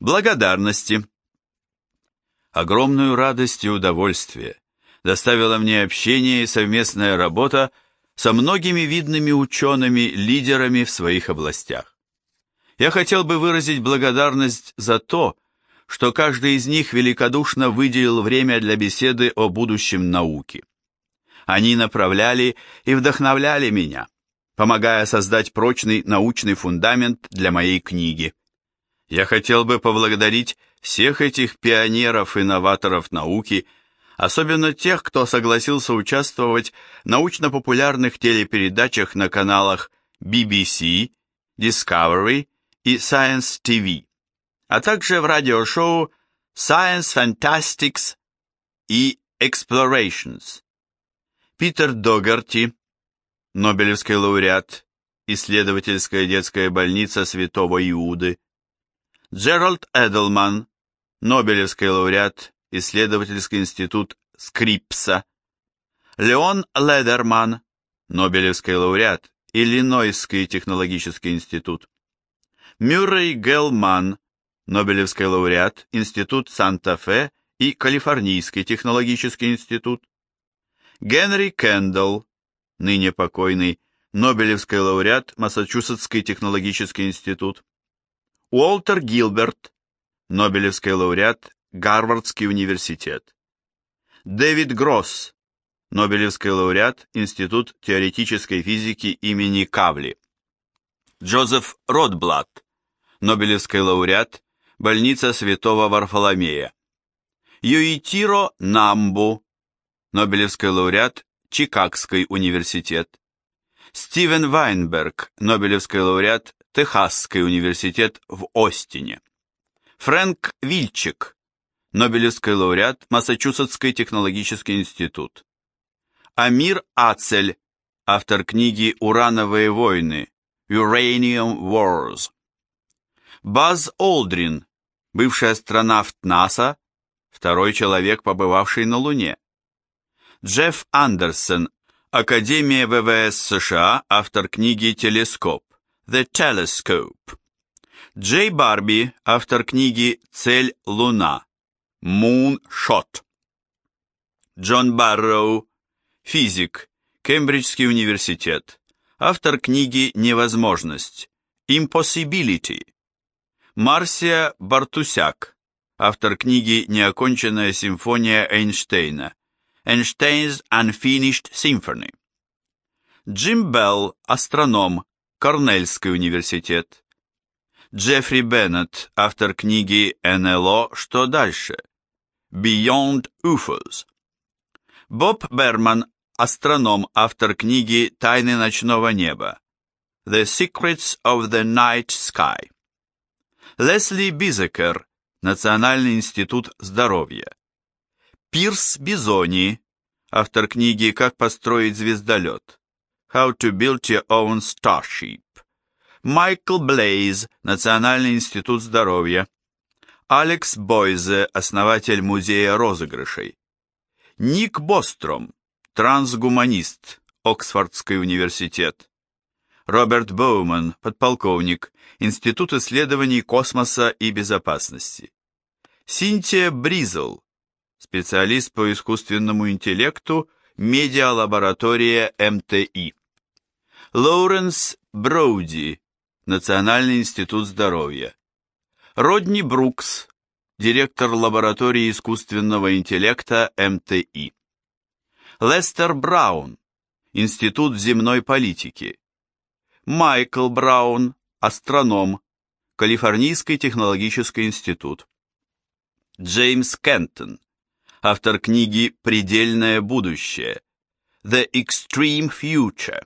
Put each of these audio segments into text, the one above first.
Благодарности. Огромную радость и удовольствие доставило мне общение и совместная работа со многими видными учеными, лидерами в своих областях. Я хотел бы выразить благодарность за то, что каждый из них великодушно выделил время для беседы о будущем науки. Они направляли и вдохновляли меня, помогая создать прочный научный фундамент для моей книги. Я хотел бы поблагодарить всех этих пионеров и новаторов науки, особенно тех, кто согласился участвовать в научно-популярных телепередачах на каналах BBC, Discovery и Science TV, а также в радиошоу Science Fantastics и Explorations. Питер Догарти, Нобелевский лауреат, исследовательская детская больница Святого Иуды, Джеральд Эдлман, Нобелевский лауреат, исследовательский институт Скрипса, Леон Ледерман, Нобелевский лауреат, Иллинойский технологический институт, Мюррей Гелман, Нобелевский лауреат, Институт Санта-Фе и Калифорнийский технологический институт, Генри Кендалл, ныне покойный, Нобелевский лауреат, Массачусетский технологический институт, Уолтер Гилберт, Нобелевский лауреат, Гарвардский университет. Дэвид Гросс, Нобелевский лауреат, Институт теоретической физики имени Кавли. Джозеф Ротблат, Нобелевский лауреат, больница Святого Варфоломея. Юитиро Намбу, Нобелевский лауреат, Чикагский университет. Стивен Вайнберг, Нобелевский лауреат, Техасский университет в Остине. Фрэнк Вильчик, Нобелевский лауреат, Массачусетский технологический институт. Амир Ацель, автор книги «Урановые войны» Uranium Wars. Баз Олдрин, бывший астронавт НАСА, второй человек, побывавший на Луне. Джефф Андерсон, Академия ВВС США, автор книги «Телескоп». The Telescope. Джей Барби, автор книги «Цель Луна» Moon Shot. Джон Барроу, физик, Кембриджский университет, автор книги «Невозможность» Impossibility. Марсия Бартусяк, автор книги «Неоконченная симфония Эйнштейна» Einstein's Unfinished Symphony. Джим Белл, астроном, Корнельский университет. Джеффри Беннет, автор книги «НЛО. Что дальше?» Beyond UFOs. Боб Берман, астроном, автор книги «Тайны ночного неба». The Secrets of the Night Sky. Лесли Бизекер, Национальный институт здоровья. Пирс Бизони, автор книги «Как построить звездолет». How to Build Your Own Starship. Майкл Блейз, Национальный институт здоровья. Алекс Бойзе, основатель музея розыгрышей. Ник Бостром, трансгуманист, Оксфордский университет. Роберт Боуман, подполковник, Институт исследований космоса и безопасности. Синтия Бризл, специалист по искусственному интеллекту, медиалаборатория МТИ. Лоуренс Броуди, Национальный институт здоровья. Родни Брукс, директор лаборатории искусственного интеллекта МТИ. Лестер Браун, Институт земной политики. Майкл Браун, астроном, Калифорнийский технологический институт. Джеймс Кентон, автор книги «Предельное будущее» The Extreme Future.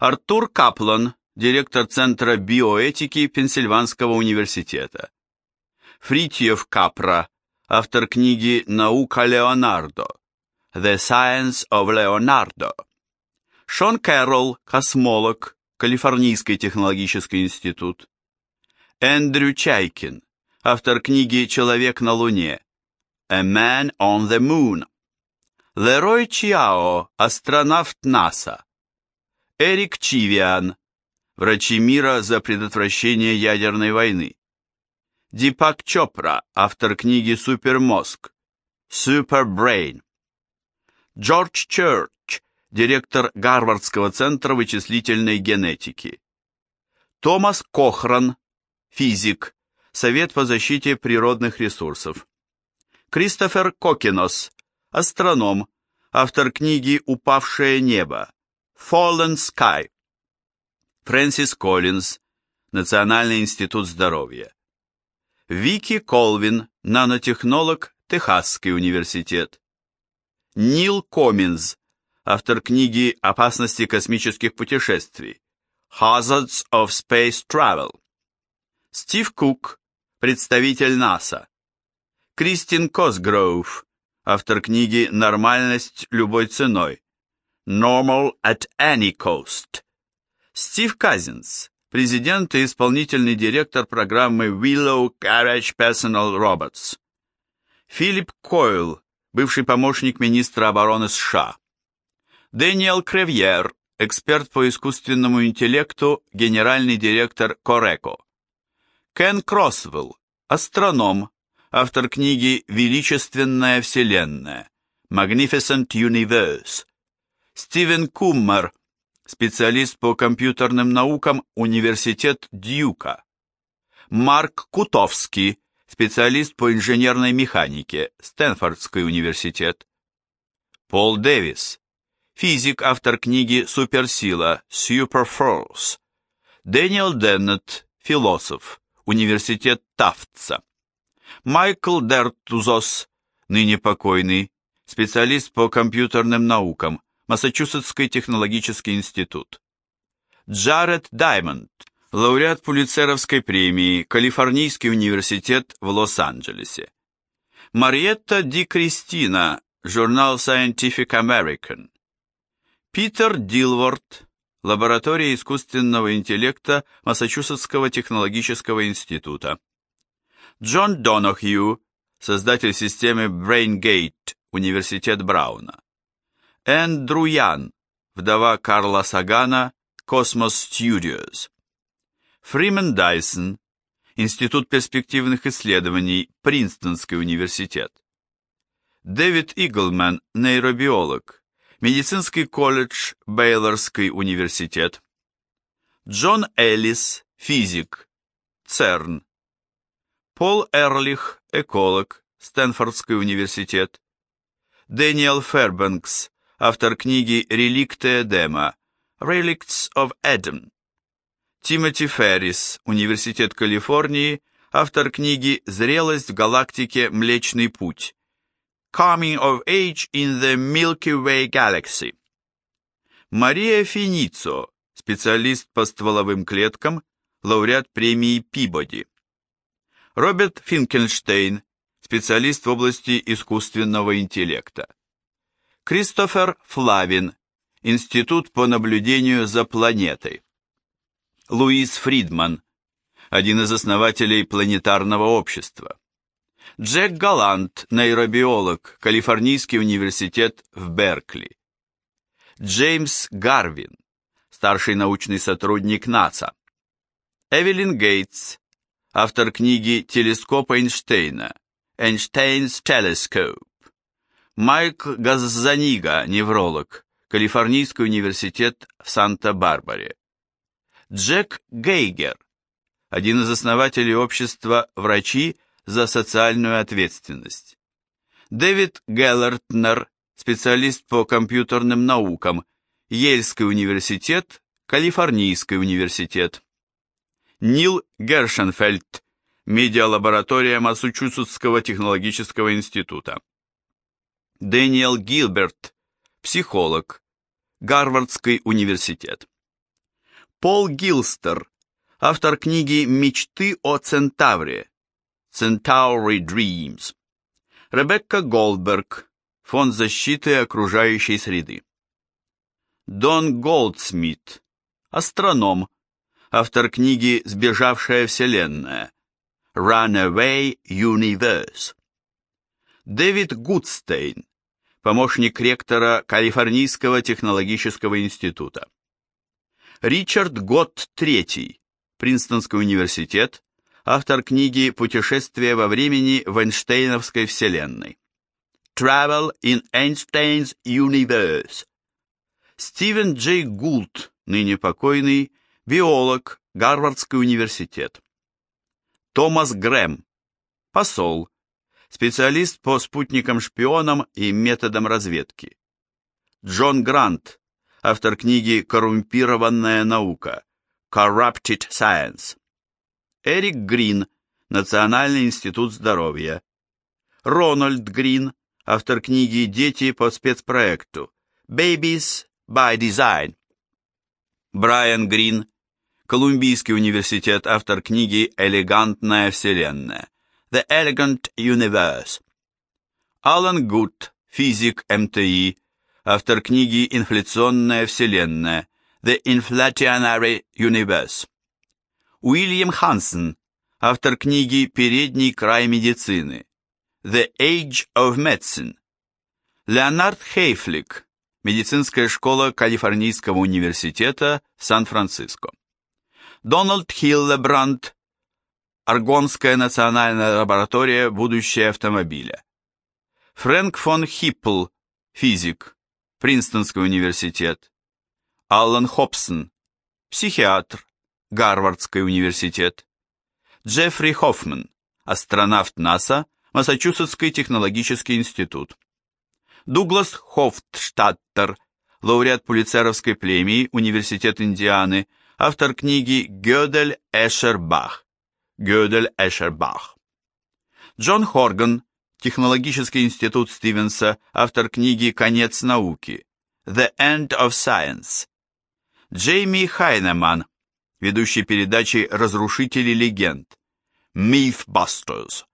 Артур Каплан, директор Центра биоэтики Пенсильванского университета. Фритьев Капра, автор книги «Наука Леонардо» The Science of Leonardo. Шон Кэрролл, космолог, Калифорнийский технологический институт. Эндрю Чайкин, автор книги «Человек на Луне» A Man on the Moon. Лерой Чиао, астронавт НАСА. Эрик Чивиан, врачи мира за предотвращение ядерной войны. Дипак Чопра, автор книги «Супермозг», «Супербрейн». Джордж Чёрч, директор Гарвардского центра вычислительной генетики. Томас Кохран, физик, Совет по защите природных ресурсов. Кристофер Кокинос, астроном, автор книги «Упавшее небо», Fallen Sky. Фрэнсис Коллинз, Национальный институт здоровья. Вики Колвин, нанотехнолог, Техасский университет. Нил Коминз, автор книги «Опасности космических путешествий», Hazards of Space Travel. Стив Кук, представитель НАСА. Кристин Косгроув, автор книги «Нормальность любой ценой», Normal at any cost. Стив Казинс, президент и исполнительный директор программы Willow Garage Personal Robots. Филипп Койл, бывший помощник министра обороны США. Дэниел Кревьер, эксперт по искусственному интеллекту, генеральный директор Кореко. Кен Кросвелл, астроном, автор книги «Величественная Вселенная» Magnificent Universe. Стивен Куммер, специалист по компьютерным наукам, Университет Дьюка. Марк Кутовский, специалист по инженерной механике, Стэнфордский университет. Пол Дэвис, физик, автор книги «Суперсила» Superforce. Дэниел Деннет, философ, университет Тафтса. Майкл Дертузос, ныне покойный, специалист по компьютерным наукам, Массачусетский технологический институт. Джаред Даймонд, лауреат Пулицеровской премии, Калифорнийский университет в Лос-Анджелесе. Мариетта Ди Кристина, журнал Scientific American. Питер Дилворд, лаборатория искусственного интеллекта Массачусетского технологического института. Джон Донохью, создатель системы BrainGate, Университет Брауна. Эндрю Ян, вдова Карла Сагана, Cosmos Studios. Фримен Дайсон, Институт перспективных исследований, Принстонский университет. Дэвид Иглман, нейробиолог, Медицинский колледж, Бейлорский университет. Джон Эллис, физик, ЦЕРН. Пол Эрлих, эколог, Стэнфордский университет. Дэниел Фербенкс, автор книги «Реликты Эдема» «Relicts of Adam». Тимоти Феррис, Университет Калифорнии, автор книги «Зрелость в галактике Млечный Путь». Coming of Age in the Milky Way Galaxy. Мария Финицо, специалист по стволовым клеткам, лауреат премии Пибоди. Роберт Финкенштейн, специалист в области искусственного интеллекта. Кристофер Флавин, Институт по наблюдению за планетой. Луис Фридман, один из основателей планетарного общества. Джек Галант, нейробиолог, Калифорнийский университет в Беркли. Джеймс Гарвин, старший научный сотрудник НАСА. Эвелин Гейтс, автор книги «Телескоп Эйнштейна» Einstein's Telescope. Майк Газзанига, невролог, Калифорнийский университет в Санта-Барбаре. Джек Гейгер, один из основателей общества «Врачи за социальную ответственность». Дэвид Геллертнер, специалист по компьютерным наукам, Ельский университет, Калифорнийский университет. Нил Гершенфельд, медиалаборатория Массачусетского технологического института. Дэниел Гилберт, психолог, Гарвардский университет. Пол Гилстер, автор книги «Мечты о Центавре» Centauri Dreams. Ребекка Голдберг, Фонд защиты окружающей среды. Дон Голдсмит, астроном, автор книги «Сбежавшая вселенная» Runaway Universe. Дэвид Гудстейн, помощник ректора Калифорнийского технологического института. Ричард Готт III, Принстонский университет, автор книги «Путешествие во времени в Эйнштейновской вселенной». Travel in Einstein's Universe. Стивен Джей Гулт, ныне покойный, биолог, Гарвардский университет. Томас Грэм, посол, специалист по спутникам-шпионам и методам разведки. Джон Грант, автор книги «Коррумпированная наука» Corrupted Science. Эрик Грин, Национальный институт здоровья. Рональд Грин, автор книги «Дети по спецпроекту» Babies by Design. Брайан Грин, Колумбийский университет, автор книги «Элегантная вселенная» The Elegant Universe. Алан Гуд, физик МТИ, автор книги «Инфляционная вселенная» The Inflationary Universe. Уильям Хансен, автор книги «Передний край медицины» The Age of Medicine. Леонард Хейфлик, медицинская школа Калифорнийского университета Сан-Франциско. Дональд Хиллебранд, Аргонская национальная лаборатория будущее автомобиля. Фрэнк фон Хиппл, физик, Принстонский университет. Аллан Хобсон, психиатр, Гарвардский университет. Джеффри Хоффман, астронавт НАСА, Массачусетский технологический институт. Дуглас Хофтштадтер, лауреат Пулицеровской премии, Университет Индианы, автор книги Гёдель Эшербах. Гёдель Эшербах. Джон Хорган, Технологический институт Стивенса, автор книги «Конец науки» The End of Science. Джейми Хайнеман, ведущий передачи «Разрушители легенд» Mythbusters.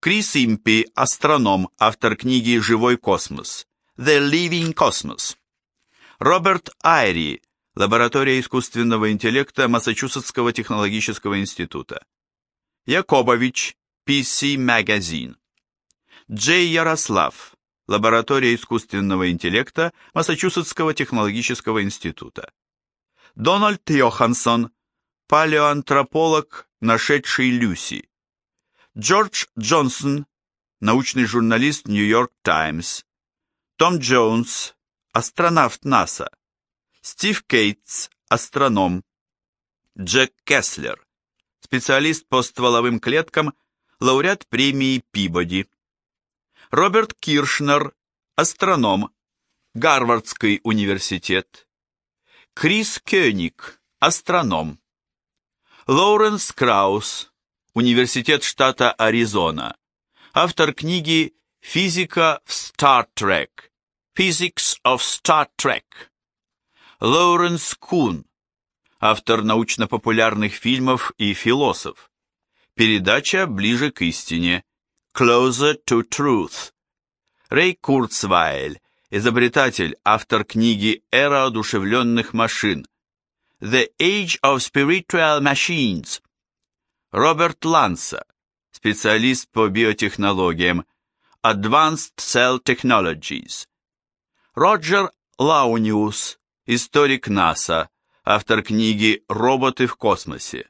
Крис Импи, астроном, автор книги «Живой космос» The Living Cosmos. Роберт Айри, Лаборатория искусственного интеллекта Массачусетского технологического института. Якобович, PC Magazine. Джей Ярослав, Лаборатория искусственного интеллекта Массачусетского технологического института. Дональд Йоханссон, палеоантрополог, нашедший Люси. Джордж Джонсон, научный журналист Нью-Йорк Таймс. Том Джонс, астронавт НАСА. Стив Кейтс, астроном. Джек Кеслер, специалист по стволовым клеткам, лауреат премии Пибоди. Роберт Киршнер, астроном, Гарвардский университет. Крис Кёник, астроном. Лоуренс Краус, университет штата Аризона. Автор книги «Физика в Star Trek». Physics of Star Trek. Лоуренс Кун, автор научно-популярных фильмов и философ. Передача «Ближе к истине» Closer to Truth. Рэй Курцвайль, изобретатель, автор книги «Эра одушевленных машин» The Age of Spiritual Machines. Роберт Ланса, специалист по биотехнологиям Advanced Cell Technologies. Роджер Лауниус, историк НАСА, автор книги «Роботы в космосе»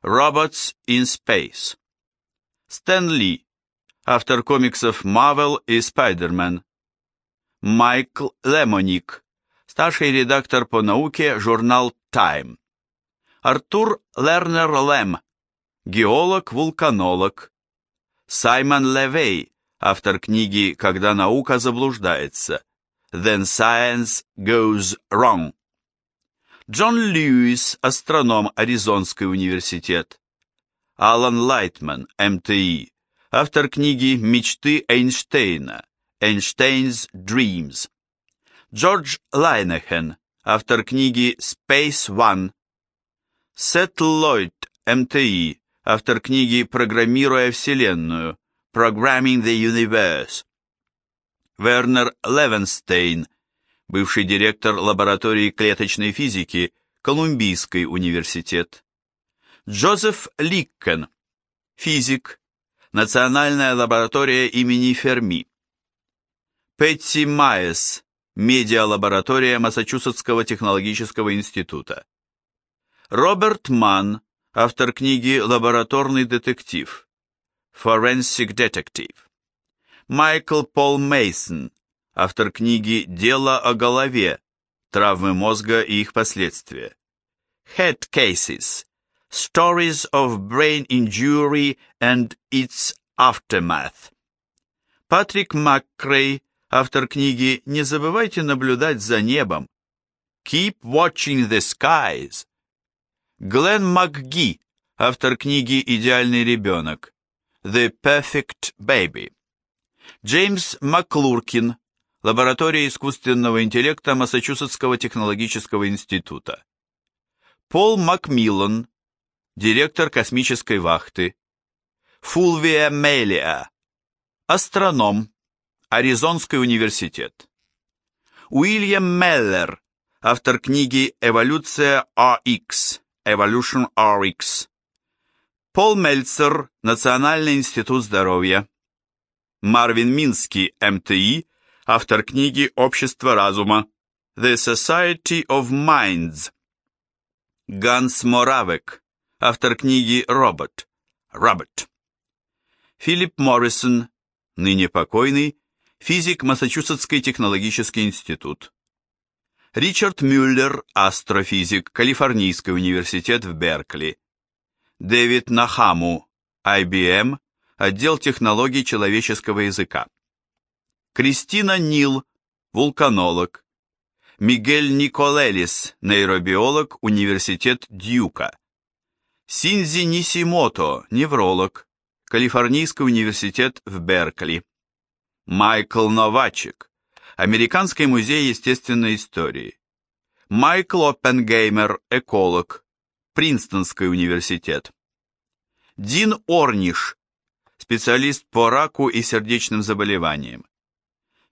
Robots in Space. Стэн Ли, автор комиксов Marvel и Spider-Man. Майкл Лемоник, старший редактор по науке журнал Time. Артур Лернер Лэм, геолог-вулканолог. Саймон Левей, автор книги «Когда наука заблуждается» Then Science Goes Wrong. Джон Льюис, астроном, Аризонский университет. Алан Лайтман, МТИ, автор книги «Мечты Эйнштейна», Einstein's Dreams. Джордж Лайнехен, автор книги «Space One». Сет Ллойд, МТИ, автор книги «Программируя Вселенную», Programming the Universe. Вернер Левенстейн, бывший директор лаборатории клеточной физики, Колумбийский университет. Джозеф Ликкен, физик, Национальная лаборатория имени Ферми. Петти Майес, медиалаборатория Массачусетского технологического института. Роберт Манн, автор книги «Лабораторный детектив» Forensic Detective. Майкл Пол Мейсон, автор книги «Дело о голове. Травмы мозга и их последствия». Head Cases. Stories of Brain Injury and its Aftermath. Патрик Маккрей, автор книги «Не забывайте наблюдать за небом». Keep watching the skies. Глен МакГи, автор книги «Идеальный ребенок». The Perfect Baby. Джеймс Маклуркин, лаборатория искусственного интеллекта Массачусетского технологического института. Пол Макмиллан, директор космической вахты. Фулвия Мелия, астроном, Аризонский университет. Уильям Меллер, автор книги «Эволюция RX», Evolution RX. Пол Мельцер, Национальный институт здоровья. Марвин Минский, МТИ, автор книги «Общество разума», The Society of Minds. Ганс Моравек, автор книги «Робот», Робот. Филипп Моррисон, ныне покойный, физик Массачусетский технологический институт. Ричард Мюллер, астрофизик, Калифорнийский университет в Беркли. Дэвид Нахаму, IBM, отдел технологий человеческого языка. Кристина Нил, вулканолог. Мигель Николелис, нейробиолог, университет Дьюка. Синзи Нисимото, невролог, Калифорнийский университет в Беркли. Майкл Новачек, Американский музей естественной истории. Майкл Оппенгеймер, эколог, Принстонский университет. Дин Орниш, специалист по раку и сердечным заболеваниям.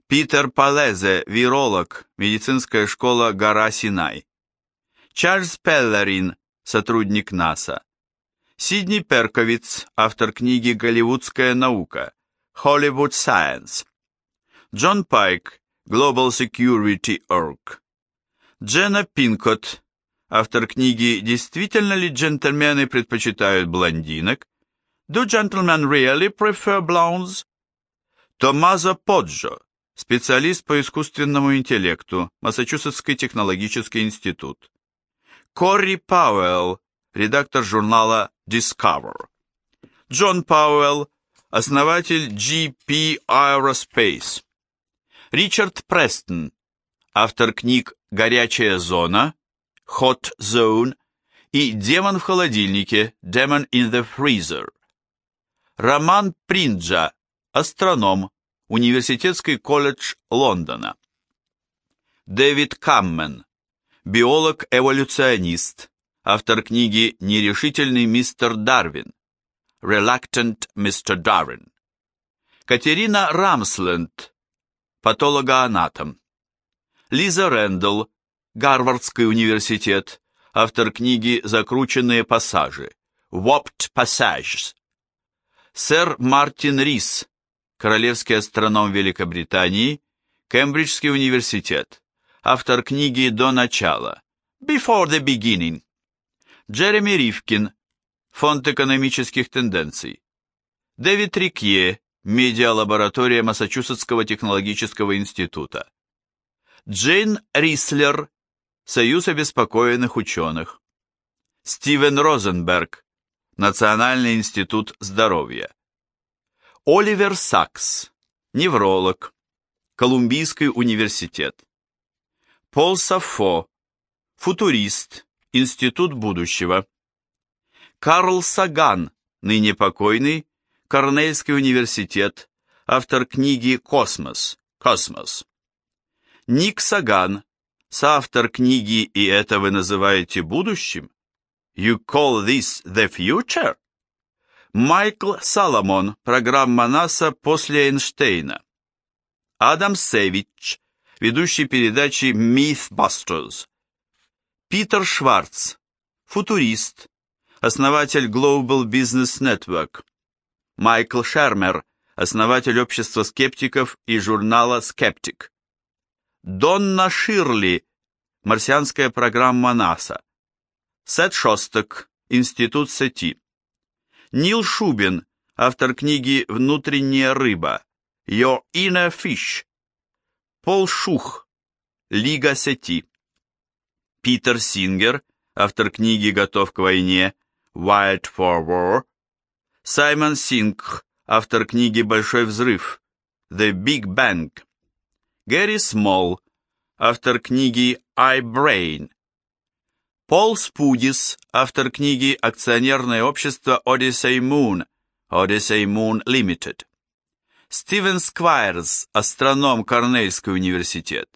Питер Палезе, виролог, медицинская школа Гора Синай. Чарльз Пеллерин, сотрудник НАСА. Сидни Перковиц, автор книги «Голливудская наука», Hollywood Science. Джон Пайк, Global Security Org. Дженна Пинкот, автор книги «Действительно ли джентльмены предпочитают блондинок?» Do gentlemen really prefer blondes? Томазо Поджо, специалист по искусственному интеллекту, Массачусетский технологический институт. Корри Пауэлл, редактор журнала Discover. Джон Пауэлл, основатель GP Aerospace. Ричард Престон, автор книг «Горячая зона», «Hot Zone» и «Демон в холодильнике», «Demon in the Freezer». Роман Принджа, астроном, Университетский колледж Лондона. Дэвид Каммен, биолог-эволюционист, автор книги «Нерешительный мистер Дарвин», Reluctant Mr. Darwin. Катерина Рамсленд, патологоанатом. Лиза Рэндалл, Гарвардский университет, автор книги «Закрученные пассажи», Warped Passages. Сэр Мартин Рис, королевский астроном Великобритании, Кембриджский университет, автор книги «До начала», Before the Beginning. Джереми Ривкин, Фонд экономических тенденций. Дэвид Рикье, Медиалаборатория Массачусетского технологического института. Джейн Рислер, Союз обеспокоенных ученых. Стивен Розенберг, Национальный институт здоровья. Оливер Сакс, невролог, Колумбийский университет. Пол Саффо, футурист, Институт будущего. Карл Саган, ныне покойный, Корнельский университет, автор книги «Космос», «Cosmos». Ник Саган, соавтор книги «И это вы называете будущим?» You call this the future? Майкл Саломон, программа НАСА после Эйнштейна. Адам Севич, ведущий передачи Mythbusters. Питер Шварц, футурист, основатель Global Business Network. Майкл Шермер, основатель общества скептиков и журнала «Скептик». Донна Ширли, марсианская программа НАСА. Сет Шосток, Институт сети. Нил Шубин, автор книги «Внутренняя рыба», Your Inner Fish. Пол Шух, Лига сети. Питер Сингер, автор книги «Готов к войне», Wild for War. Саймон Сингх, автор книги «Большой взрыв», The Big Bang. Гэри Смол, автор книги iBrain. Пол Спудис, автор книги «Акционерное общество Odyssey Moon», Odyssey Moon Limited. Стивен Сквайрс, астроном Корнельский университет.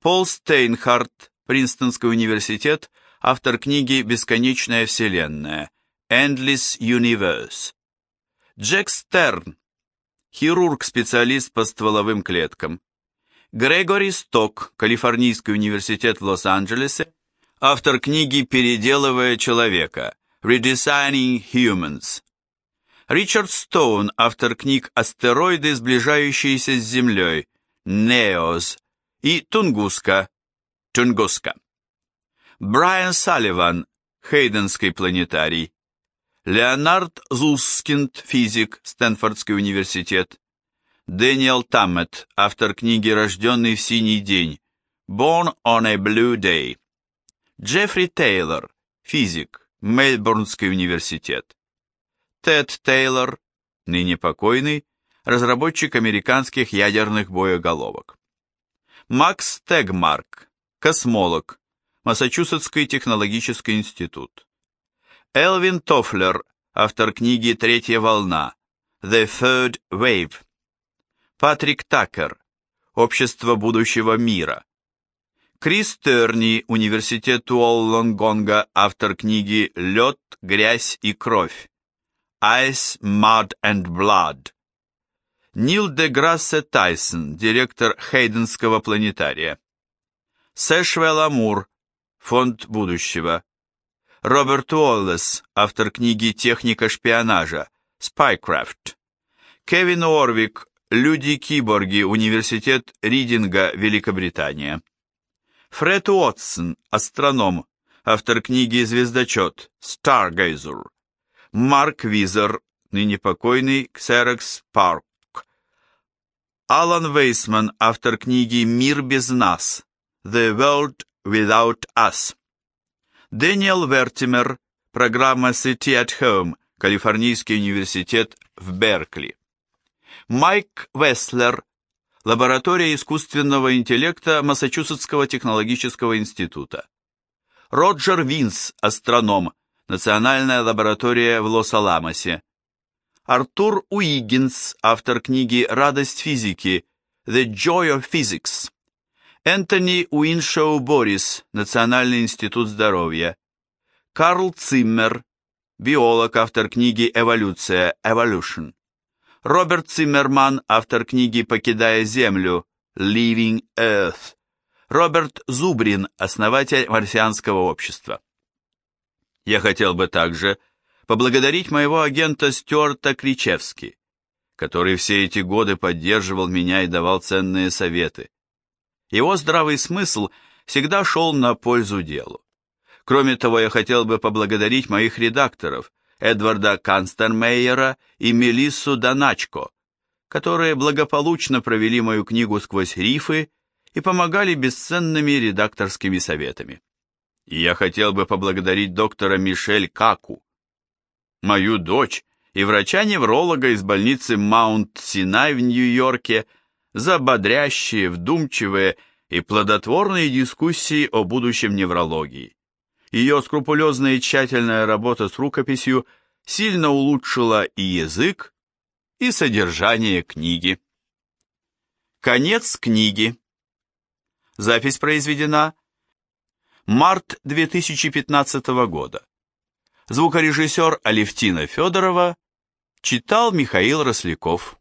Пол Стейнхарт, Принстонский университет, автор книги «Бесконечная вселенная», Endless Universe. Джек Стерн, хирург-специалист по стволовым клеткам. Грегори Сток, Калифорнийский университет в Лос-Анджелесе, автор книги «Переделывая человека» Redesigning Humans. Ричард Стоун, автор книг «Астероиды, сближающиеся с Землей» Неос и Тунгуска Тунгуска. Брайан Салливан, Хейденский планетарий. Леонард Зускинд, физик, Стэнфордский университет. Дэниел Таммет, автор книги «Рожденный в синий день» Born on a Blue Day. Джеффри Тейлор, физик, Мельбурнский университет. Тед Тейлор, ныне покойный, разработчик американских ядерных боеголовок. Макс Тегмарк, космолог, Массачусетский технологический институт. Элвин Тофлер, автор книги «Третья волна», The Third Wave. Патрик Такер, Общество будущего мира. Крис Терни, Университет Уоллонгонга, автор книги «Лед, грязь и кровь». Ice, Mud and Blood. Нил де Грассе Тайсон, директор Хейденского планетария. Сэшвелл Амур, Фонд будущего. Роберт Уоллес, автор книги «Техника шпионажа», Spycraft. Кевин Орвик, Люди-киборги, Университет Ридинга, Великобритания. Фред Уотсон, астроном, автор книги «Звездочет», Stargazer. Марк Визер, ныне покойный, Ксерекс Парк. Алан Вейсман, автор книги «Мир без нас», The World Without Us. Дэниел Вертимер, программа SETI at Home, Калифорнийский университет в Беркли. Майк Веслер, лаборатория искусственного интеллекта Массачусетского технологического института. Роджер Винс, астроном, Национальная лаборатория в Лос-Аламосе. Артур Уиггинс, автор книги «Радость физики» The Joy of Physics. Энтони Уиншоу Борис, Национальный институт здоровья. Карл Циммер, биолог, автор книги «Эволюция» Evolution. Роберт Циммерман, автор книги «Покидая Землю» Leaving Earth. Роберт Зубрин, основатель марсианского общества. Я хотел бы также поблагодарить моего агента Стюарта Кричевски, который все эти годы поддерживал меня и давал ценные советы. Его здравый смысл всегда шел на пользу делу. Кроме того, я хотел бы поблагодарить моих редакторов, Эдварда Канстермейера и Мелиссу Доначко, которые благополучно провели мою книгу сквозь рифы и помогали бесценными редакторскими советами. И я хотел бы поблагодарить доктора Мишель Каку, мою дочь и врача-невролога из больницы Маунт-Синай в Нью-Йорке за бодрящие, вдумчивые и плодотворные дискуссии о будущем неврологии. Ее скрупулезная и тщательная работа с рукописью сильно улучшила и язык, и содержание книги. Конец книги. Запись произведена март 2015 года. Звукорежиссер Алевтина Федорова читал Михаил Росляков.